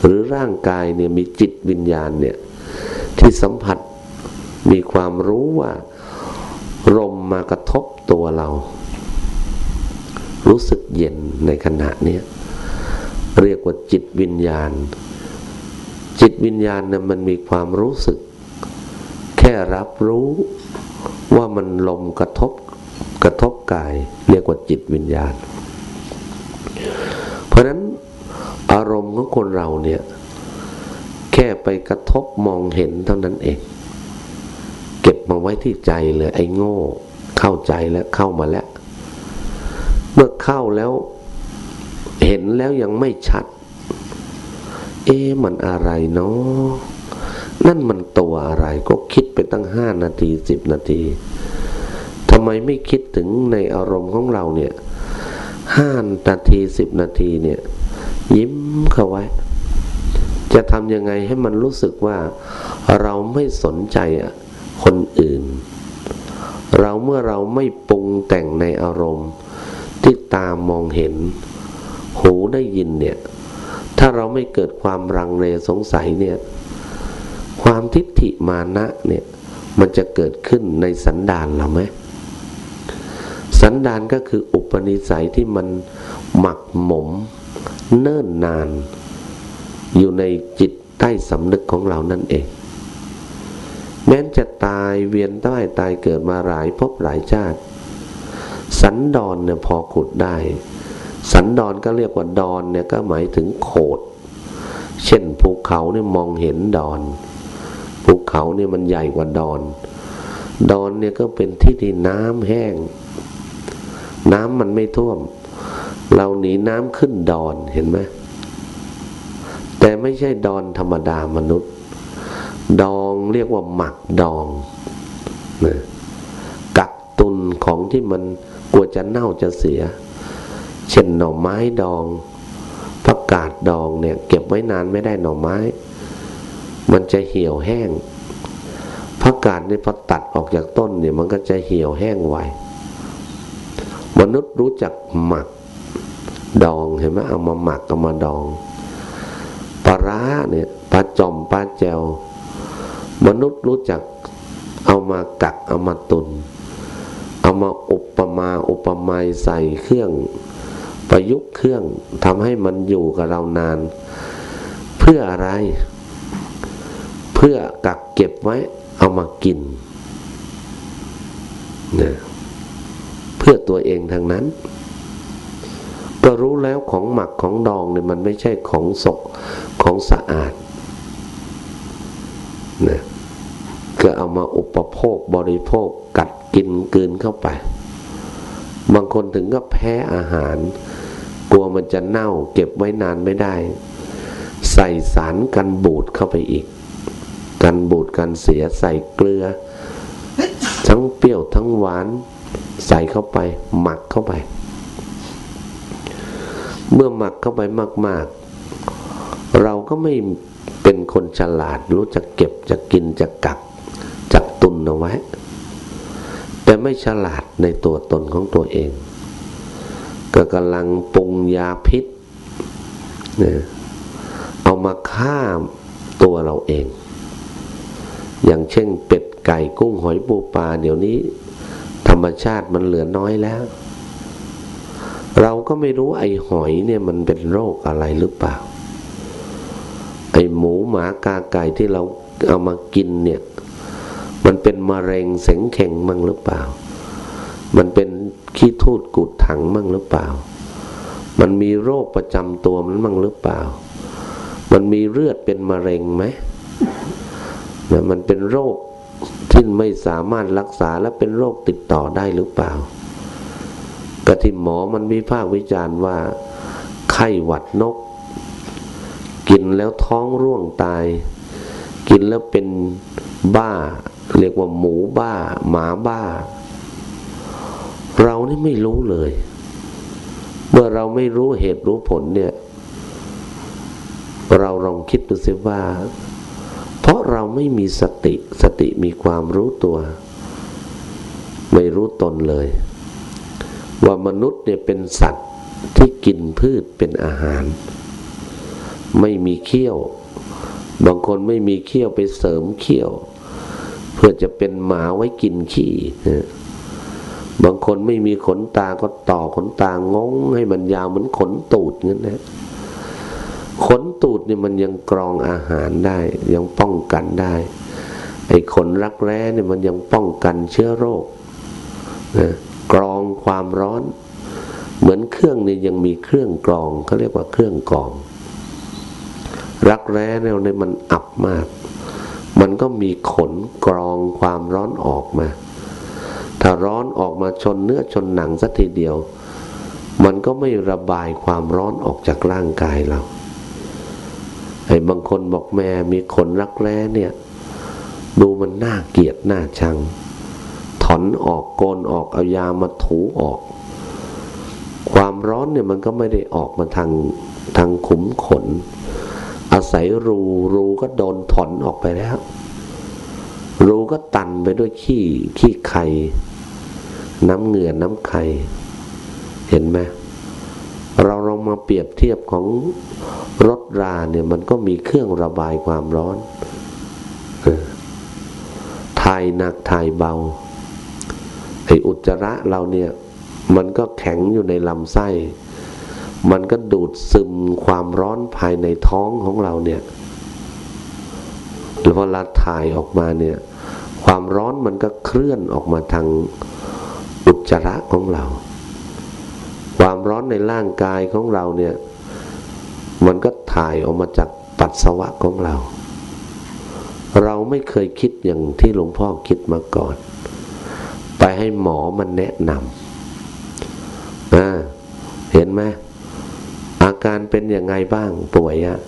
หรือร่างกายเนี่ยมีจิตวิญญาณเนี่ย ที่สัมผัสมีความรู้ว่า ลมมากระทบตัวเรา รู้สึกเย็นในขณะนี้เรียกว่าจิตวิญญาณ จิตวิญญาณเนี่ยมันมีความรู้สึก แค่รับรู้ว่ามันลมกระทบกระทบกาย เรียกว่าจิตวิญญาณ เพราะนั้นอารมณ์ของคนเราเนี่ย แค่ไปกระทบมองเห็นเท่านั้นเอง เก็บมาไว้ที่ใจเลยไอ้โง่ เข้าใจแล้วเข้ามาแล้ว เมื่อเข้าแล้วเห็นแล้วยังไม่ชัด เอ๊มันอะไรเนาะนั่นมันตัวอะไรก็คิดไปตั้งห้านาทีสิบนาทีทำไมไม่คิดถึงในอารมณ์ของเราเนี่ยห้านาทีสิบนาทีเนี่ย ยิ้มเข้าไว้ จะทำยังไงให้มันรู้สึกว่าเราไม่สนใจอะ คนอื่น เราเมื่อเราไม่ปรุงแต่งในอารมณ์ที่ตามมองเห็น หูได้ยินเนี่ย ถ้าเราไม่เกิดความรังเลสงสัยเนี่ย ความทิฏฐิมานะเนี่ย มันจะเกิดขึ้นในสันดานเราไหมสันดานก็คืออุปนิสัยที่มันหมักหมม เนิ่นนาน อยู่ในจิตใต้สำนึกของเรานั่นเอง แม้นจะตายเวียนใต้ตายเกิดมาหลายพบหลายชาติ สันดอนเนี่ยพอขุดได้ สันดอนก็เรียกว่าดอนเนี่ยก็หมายถึงโขด เช่นภูเขาเนี่ยมองเห็นดอนภูเขาเนี่ยมันใหญ่กว่าดอน ดอนเนี่ยก็เป็นที่ที่น้ำแห้ง น้ำมันไม่ท่วม เราหนีน้ำขึ้นดอนเห็นไหมแต่ไม่ใช่ดอนธรรมดามนุษย์ ดองเรียกว่าหมักดองนะกักตุนของที่มันกลัวจะเน่าจะเสีย เช่นหน่อไม้ดองผักกาดดองเนี่ย เก็บไว้นานไม่ได้หน่อไม้ มันจะเหี่ยวแห้งผักกาดเนี่ยพอตัดออกจากต้นเนี่ย มันก็จะเหี่ยวแห้งไวมนุษย์รู้จักหมักดองเห็นไหมเอามาหมักเอามาดองปลาร้าเนี่ยปลาจอมปลาแจว มนุษย์รู้จักเอามากักเอามาตุน เอามาอุปมาอุปไมยใส่เครื่อง ประยุกต์เครื่องทำให้มันอยู่กับเรานาน เพื่ออะไร เพื่อกักเก็บไว้เอามากินเนี่ยพื่อตัวเองทางนั้น ก็รู้แล้วของหมักของดองเนี่ยมันไม่ใช่ของสกของสะอาดนะ ก็เอามาอุปโภคบริโภคกัดกินเกินเข้าไป บางคนถึงก็แพ้อาหาร กลัวมันจะเน่าเก็บไว้นานไม่ได้ ใส่สารกันบูดเข้าไปอีก กันบูดกันเสียใส่เกลือ ทั้งเปรี้ยวทั้งหวาน ใส่เข้าไป หมักเข้าไป เมื่อหมักเข้าไปมาก ๆ เราก็ไม่เป็นคนฉลาดรู้จักเก็บจะกินจะกัก จักตุนเอาไว้ แต่ไม่ฉลาดในตัวตนของตัวเอง ก็กำลังปรุงยาพิษเนี่ยเอามาฆ่าตัวเราเอง อย่างเช่นเป็ดไก่กุ้งหอยปูปลาเดี๋ยวนี้ ธรรมชาติมันเหลือน้อยแล้ว เราก็ไม่รู้ไอ้หอยเนี่ยมันเป็นโรคอะไรหรือเปล่า ไอ้หมูหมากาไก่ที่เราเอามากินเนี่ย มันเป็นมะเร็งเสงเข่งมั่งหรือเปล่า มันเป็นขี้ทูดกุดถังมั่งหรือเปล่า มันมีโรคประจำตัวมันมั่งหรือเปล่า มันมีเลือดเป็นมะเร็งไหมนะมันเป็นโรคที่ไม่สามารถรักษาและเป็นโรคติดต่อได้หรือเปล่า กระที่หมอมันวิพากษ์วิจารณ์ว่า ไข้หวัดนก กินแล้วท้องร่วงตาย กินแล้วเป็นบ้า เรียกว่าหมูบ้า หมาบ้า เรานี่ไม่รู้เลย เมื่อเราไม่รู้เหตุรู้ผลเนี่ย เราลองคิดดูสิว่า เพราะเราไม่มีสติสติมีความรู้ตัว ไม่รู้ตนเลย ว่ามนุษย์เนี่ยเป็นสัตว์ที่กินพืชเป็นอาหาร ไม่มีเขี้ยว บางคนไม่มีเขี้ยวไปเสริมเขี้ยว พื่อจะเป็นหมาไว้กินขี้นะบางคนไม่มีขนตาก็ต่อขนตางงให้มันยาวเหมือนขนตูดงั้นนะขนตูดเนี่ยมันยังกรองอาหารได้ ยังป้องกันได้ ไอ้ขนรักแร้เนี่ยมันยังป้องกันเชื้อโรคนะกรองความร้อน เหมือนเครื่องเนี่ยยังมีเครื่องกรองเขาเรียกว่าเครื่องกรอง รักแร้เนี่ยมันอับมาก มันก็มีขนกรองความร้อนออกมา ถ้าร้อนออกมาชนเนื้อชนหนังสักทีเดียว มันก็ไม่ระบายความร้อนออกจากร่างกายเราไอ้บางคนบอกแม่มีขนรักแร้เนี่ย ดูมันน่าเกลียดน่าชัง ถอนออกโกนออกเอายามาถูออก ความร้อนเนี่ยมันก็ไม่ได้ออกมาทางทางขุมขน อาศัยรูรูก็โดนถอนออกไปแล้ว รูก็ตันไปด้วยขี้ขี้ไข่น้ำเหงื่อน้ำไข่ เห็นไหมเราลองมาเปรียบเทียบของรถราเนี่ยมันก็มีเครื่องระบายความร้อนถ่ายหนักถ่ายเบาไออุจจาระเราเนี่ย มันก็แข็งอยู่ในลำไส้ มันก็ดูดซึมความร้อนภายในท้องของเราเนี่ยแล้วพอเราถ่ายออกมาเนี่ย ความร้อนมันก็เคลื่อนออกมาทางอุจจาระของเรา ความร้อนในร่างกายของเราเนี่ย มันก็ถ่ายออกมาจากปัสสาวะของเรา เราไม่เคยคิดอย่างที่หลวงพ่อคิดมาก่อน ไปให้หมอมันแนะนำอ่าเห็นไหม อาการเป็นยังไงบ้างป่วยอะ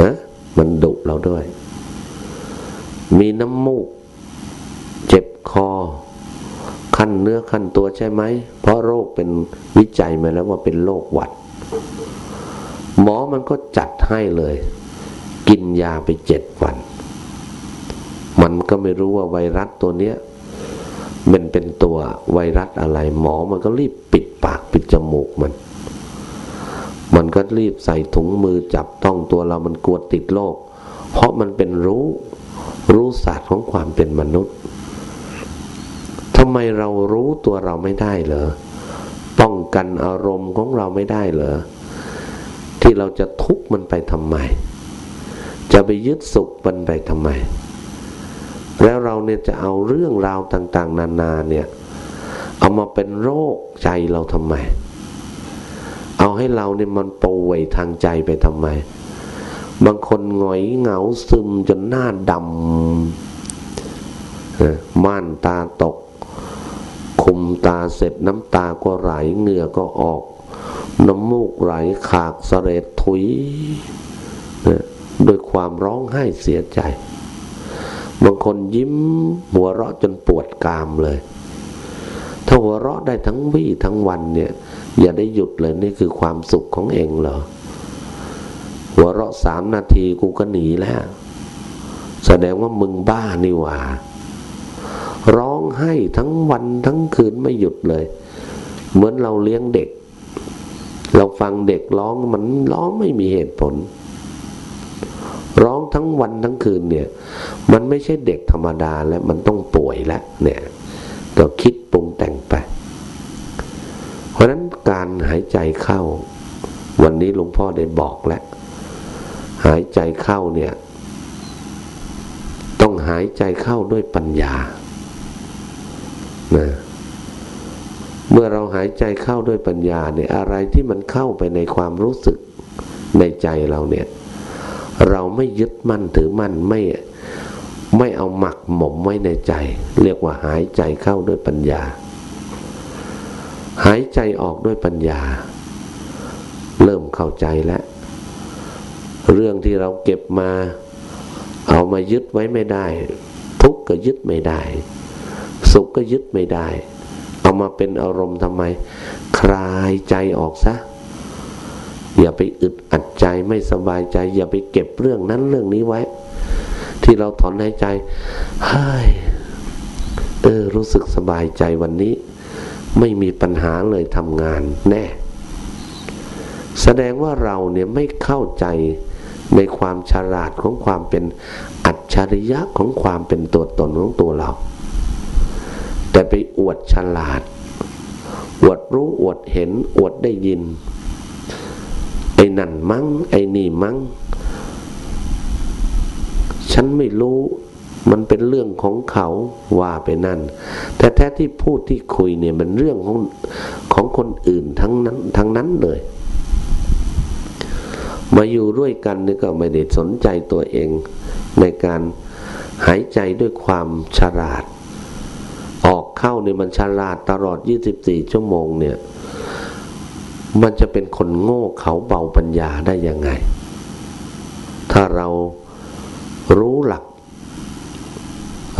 ฮะมันดุเราด้วย มีน้ำมูก เจ็บคอ ขั้นเนื้อขั้นตัวใช่ไหม เพราะโรคเป็นวิจัยมาแล้วว่าเป็นโรคหวัด หมอมันก็จัดให้เลย กินยาไปเจ็ดวัน มันก็ไม่รู้ว่าไวรัสตัวเนี้ยมันเป็นตัวไวรัสอะไร หมอมันก็รีบปิดปากปิดจมูกมัน มันก็รีบใส่ถุงมือจับต้องตัวเรามันกลัวติดโรคเพราะมันเป็นรู้ รู้ศาสตร์ของความเป็นมนุษย์ทำไมเรารู้ตัวเราไม่ได้เหรอป้องกันอารมณ์ของเราไม่ได้เหรอที่เราจะทุกข์มันไปทำไม จะไปยึดสุขมันไปทำไม แล้วเราเนี่ยจะเอาเรื่องราวต่าง ๆ นานาเนี่ย เอามาเป็นโรคใจเราทำไม เอาให้เราเนี่ยมันป่วยทางใจไปทำไม บางคนหงอยเหงาซึมจนหน้าดำม่านตาตก คุมตาเสร็จน้ำตาก็ไหลเหงื่อก็ออก น้ำมูกไหลขากสเสดถุยด้วยความร้องไห้เสียใจ บางคนยิ้มหัวเราะจนปวดกามเลย ถ้าหัวเราะได้ทั้งวี่ทั้งวันเนี่ย อย่าได้หยุดเลยนี่คือความสุขของเองเหรอหัวเราะสามนาทีกูก็หนีแล้ว แสดงว่ามึงบ้านี่หว่า ร้องไห้ทั้งวันทั้งคืนไม่หยุดเลย เหมือนเราเลี้ยงเด็ก เราฟังเด็กร้องมันร้องไม่มีเหตุผล ร้องทั้งวันทั้งคืนเนี่ย มันไม่ใช่เด็กธรรมดาแล้วมันต้องป่วยแล้วเนี่ยก็คิดปรุงแต่งไป เพราะฉะนั้น การหายใจเข้า วันนี้หลวงพ่อได้บอกแล้ว หายใจเข้าเนี่ย ต้องหายใจเข้าด้วยปัญญานะเมื่อเราหายใจเข้าด้วยปัญญาเนี่ยอะไรที่มันเข้าไปในความรู้สึกในใจเราเนี่ย เราไม่ยึดมั่นถือมั่นไม่ไม่เอาหมักหมมไว้ในใจ เรียกว่าหายใจเข้าด้วยปัญญา หายใจออกด้วยปัญญา เริ่มเข้าใจแล้ว เรื่องที่เราเก็บมา เอามายึดไว้ไม่ได้ ทุกข์ก็ยึดไม่ได้ สุขก็ยึดไม่ได้ เอามาเป็นอารมณ์ทำไม คลายใจออกซะ อย่าไปอึดอัดใจไม่สบายใจ อย่าไปเก็บเรื่องนั้นเรื่องนี้ไว้ ที่เราถอนหายใจเฮ้ยเออรู้สึกสบายใจวันนี้ ไม่มีปัญหาเลยทำงานแน่ แสดงว่าเราเนี่ยไม่เข้าใจในความฉลาดของความเป็นอัจฉริยะของความเป็นตัวตนของตัวเรา แต่ไปอวดฉลาด อวดรู้อวดเห็นอวดได้ยิน ไอ้นั่นมั้งไอ้นี่มั้งฉันไม่รู้ มันเป็นเรื่องของเขาว่าไปนั่น แต่แท้ที่พูดที่คุยเนี่ยมันเรื่องของของคนอื่นทั้งนั้นทั้งนั้นเลย มาอยู่ด้วยกันนี่ก็ไม่ได้สนใจตัวเอง ในการหายใจด้วยความฉลาด ออกเข้าเนี่ยมันฉลาดตลอด 24 ชั่วโมงเนี่ย มันจะเป็นคนโง่เขาเบาปัญญาได้ยังไง ถ้าเรารู้หลัก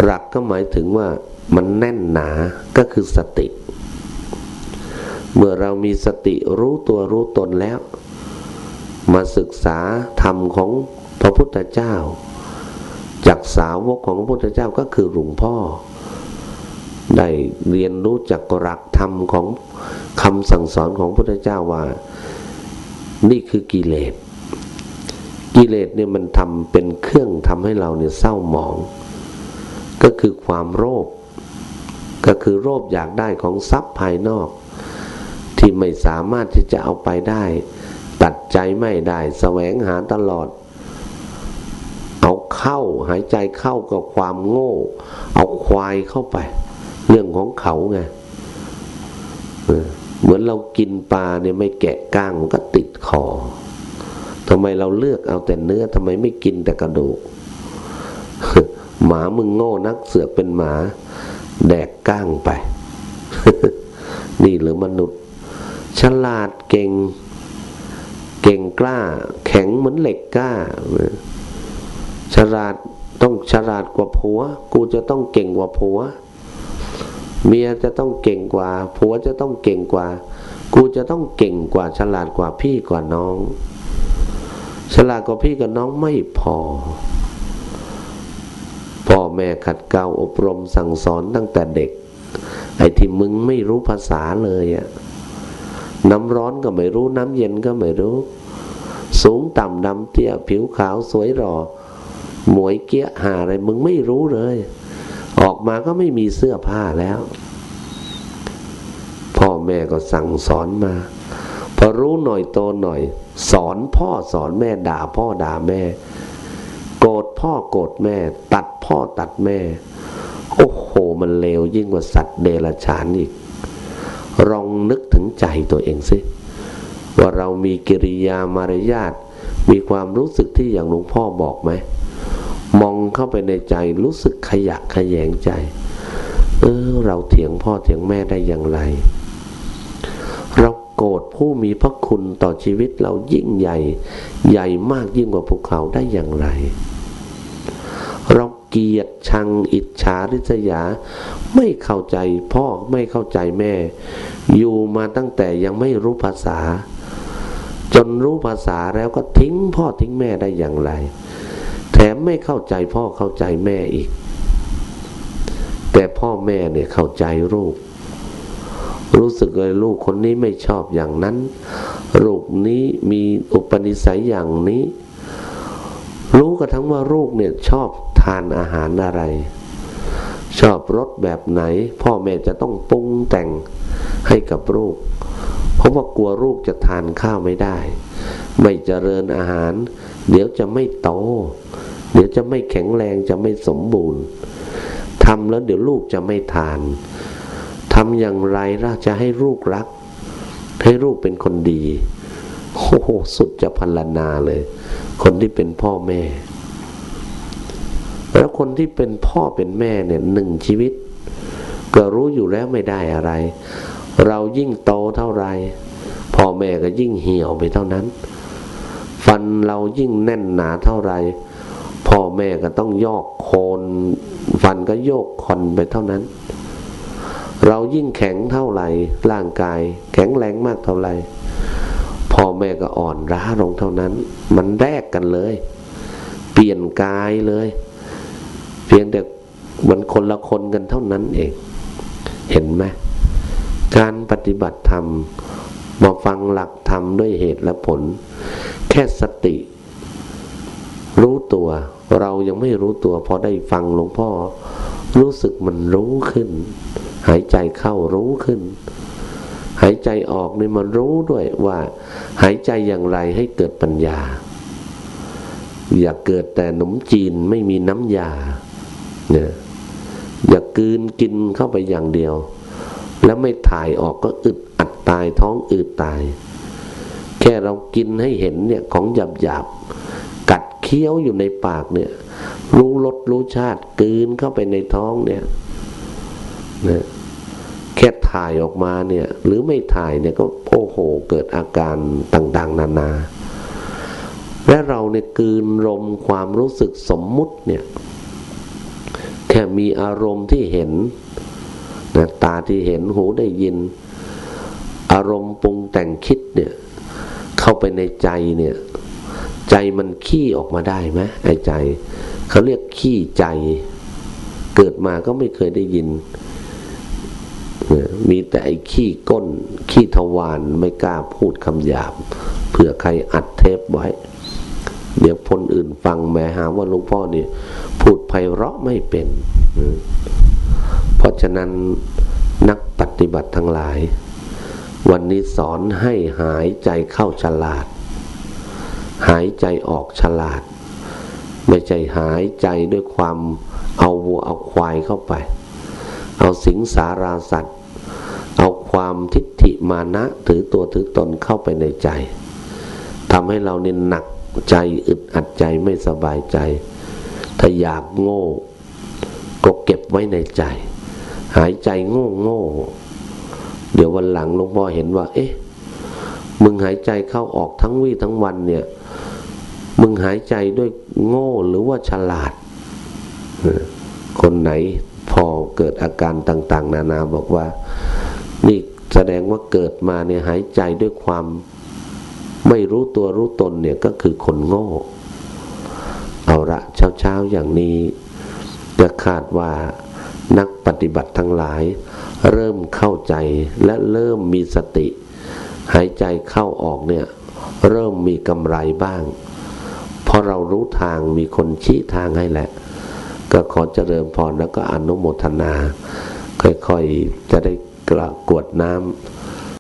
หลักก็หมายถึงว่ามันแน่นหนาก็คือสติ เมื่อเรามีสติรู้ตัวรู้ตนแล้ว มาศึกษาธรรมของพระพุทธเจ้า จากสาวกของพระพุทธเจ้าก็คือหลวงพ่อ ได้เรียนรู้จากหลักธรรมของคำสั่งสอนของพระพุทธเจ้าว่า นี่คือกิเลสกิเลสเนี่ยมันทำเป็นเครื่องทำให้เราเนี่ยเศร้าหมอง ก็คือความโลภก็คือโลภอยากได้ของทรัพย์ภายนอก ที่ไม่สามารถที่จะเอาไปได้ ตัดใจไม่ได้แสวงหาตลอด เอาเข้าหายใจเข้ากับความโง่ เอาควายเข้าไป เรื่องของเขาไงเหมือนเรากินปลาเนี่ยไม่แกะก้างมันก็ติดคอทำไมเราเลือกเอาแต่เนื้อทำไมไม่กินแต่กระดูก หมามึงโง่นักเสือกเป็นหมา แดกก้างไป นี่หรือมนุษย์ ฉลาดเก่ง เก่งกล้า แข็งเหมือนเหล็กกล้า ฉลาดต้องฉลาดกว่าผัว กูจะต้องเก่งกว่าผัว เมียจะต้องเก่งกว่า ผัวจะต้องเก่งกว่า กูจะต้องเก่งกว่า ฉลาดกว่าพี่กว่าน้อง ฉลาดกว่าพี่กับน้องไม่พอพ่อ แม่ขัดเกลาอบรมสั่งสอนตั้งแต่เด็ก ไอ้ที่มึงไม่รู้ภาษาเลยอะน้ำร้อนก็ไม่รู้น้ำเย็นก็ไม่รู้ สูงต่ำดำเตี้ยผิวขาวสวยหรอหมวยเกี้ยหาอะไรมึงไม่รู้เลย ออกมาก็ไม่มีเสื้อผ้าแล้ว พ่อแม่ก็สั่งสอนมา พอรู้หน่อยโตหน่อย สอนพ่อสอนแม่ด่าพ่อด่าแม่ พ่อโกรธแม่ ตัดพ่อตัดแม่ โอ้โหมันเลวยิ่งกว่าสัตว์เดรัจฉานอีกลองนึกถึงใจตัวเองสิว่าเรามีกิริยามารยาทมีความรู้สึกที่อย่างหลวงพ่อบอกไหมมองเข้าไปในใจรู้สึกขยะขยงใจ เออเราเถียงพ่อเถียงแม่ได้อย่างไร เราโกรธผู้มีพระคุณต่อชีวิตเรายิ่งใหญ่ ใหญ่มากยิ่งกว่าภูเขาได้อย่างไร เราเกลียดชังอิจฉาริษยา ไม่เข้าใจพ่อไม่เข้าใจแม่ อยู่มาตั้งแต่ยังไม่รู้ภาษา จนรู้ภาษาแล้วก็ทิ้งพ่อทิ้งแม่ได้อย่างไร แถมไม่เข้าใจพ่อเข้าใจแม่อีก แต่พ่อแม่เนี่ยเข้าใจลูกรู้สึกเลยลูกคนนี้ไม่ชอบอย่างนั้น ลูกนี้มีอุปนิสัยอย่างนี้ รู้กระทั่งว่าลูกเนี่ยชอบานอาหารอะไร ชอบรสแบบไหน พ่อแม่จะต้องปรุงแต่งให้กับลูก เพราะว่ากลัวลูกจะทานข้าวไม่ได้ ไม่เจริญอาหาร เดี๋ยวจะไม่โต เดี๋ยวจะไม่แข็งแรงจะไม่สมบูรณ์ทำแล้วเดี๋ยวลูกจะไม่ทานทำอย่างไรล่ะจะให้ลูกรัก ให้ลูกเป็นคนดีโอ้โหสุดจะพันลนาเลย คนที่เป็นพ่อแม่ แล้วคนที่เป็นพ่อเป็นแม่เนี่ยหนึ่งชีวิต ก็รู้อยู่แล้วไม่ได้อะไร เรายิ่งโตเท่าไรพ่อแม่ก็ยิ่งเหี่ยวไปเท่านั้น ฟันเรายิ่งแน่นหนาเท่าไรพ่อแม่ก็ต้องยอกโคนฟันก็โยกคอนไปเท่านั้น เรายิ่งแข็งเท่าไหร่ร่างกาย แข็งแรงมากเท่าไหร่พ่อแม่ก็อ่อนร้าลงเท่านั้น มันแรกกันเลย เปลี่ยนกายเลย เพียงแต่มันคนละคนกันเท่านั้นเอง เห็นไหมการปฏิบัติธรรมมาฟังหลักธรรมด้วยเหตุและผล แค่สติ รู้ตัวเรายังไม่รู้ตัวพอได้ฟังหลวงพ่อ รู้สึกมันรู้ขึ้น หายใจเข้ารู้ขึ้น หายใจออกนี่มันรู้ด้วยว่า หายใจอย่างไรให้เกิดปัญญา อย่าเกิดแต่หนมจีนไม่มีน้ำยา นี่ยอย่ากืนกินเข้าไปอย่างเดียว แล้วไม่ถ่ายออกก็อึดอัดตายท้องอืดตาย แค่เรากินให้เห็นเนี่ยของหยาบหยาบกัดเคี้ยวอยู่ในปากเนี่ย รู้รสรู้ชาติกืนเข้าไปในท้องเนี่ยนะแค่ถ่ายออกมาเนี่ย หรือไม่ถ่ายเนี่ยก็โอ้โหเกิดอาการต่างๆ นานา และเราเนี่ยกืนลมความรู้สึกสมมุติเนี่ย แค่มีอารมณ์ที่เห็นนะตาที่เห็นหูได้ยิน อารมณ์ปรุงแต่งคิดเนี่ย เข้าไปในใจเนี่ย ใจมันขี้ออกมาได้ไหมไอ้ใจ เขาเรียกขี้ใจ เกิดมาก็ไม่เคยได้ยินมีแต่ไอ้ขี้ก้น ขี้ทวารไม่กล้าพูดคำหยาบเผื่อใครอัดเทปไว้ เดี๋ยวคนอื่นฟังแม้หาว่าหลวงพ่อเนี่ยพูดไพเราะไม่เป็น เพราะฉะนั้นนักปฏิบัติทั้งหลาย วันนี้สอนให้หายใจเข้าฉลาด หายใจออกฉลาด ไม่ใช่หายใจด้วยความเอาวัวเอาควายเข้าไป เอาสิงสาราสัตว์ เอาความทิฏฐิมานะถือตัวถือตนเข้าไปในใจทำให้เราเนี่ยหนัก ใจอึดอัดใจไม่สบายใจ ถ้าอยากโง่ ก็เก็บไว้ในใจ หายใจโง่โง่ เดี๋ยววันหลังหลวงพ่อเห็นว่า เอ๊ะ มึงหายใจเข้าออกทั้งวี่ทั้งวันเนี่ย มึงหายใจด้วยโง่หรือว่าฉลาด คนไหนพอเกิดอาการต่าง ๆ นานาบอกว่า นี่แสดงว่าเกิดมาเนี่ยหายใจด้วยความ ไม่รู้ตัวรู้ตนเนี่ยก็คือคนโง่ เอาละเช้าๆอย่างนี้จะคาดว่านักปฏิบัติทั้งหลาย เริ่มเข้าใจและเริ่มมีสติ หายใจเข้าออกเนี่ย เริ่มมีกำไรบ้างเพราะเรารู้ทางมีคนชี้ทางให้แหละ ก็ขอเจริญพรแล้วก็อนุโมทนา ค่อยๆจะได้กระกวดน้ำ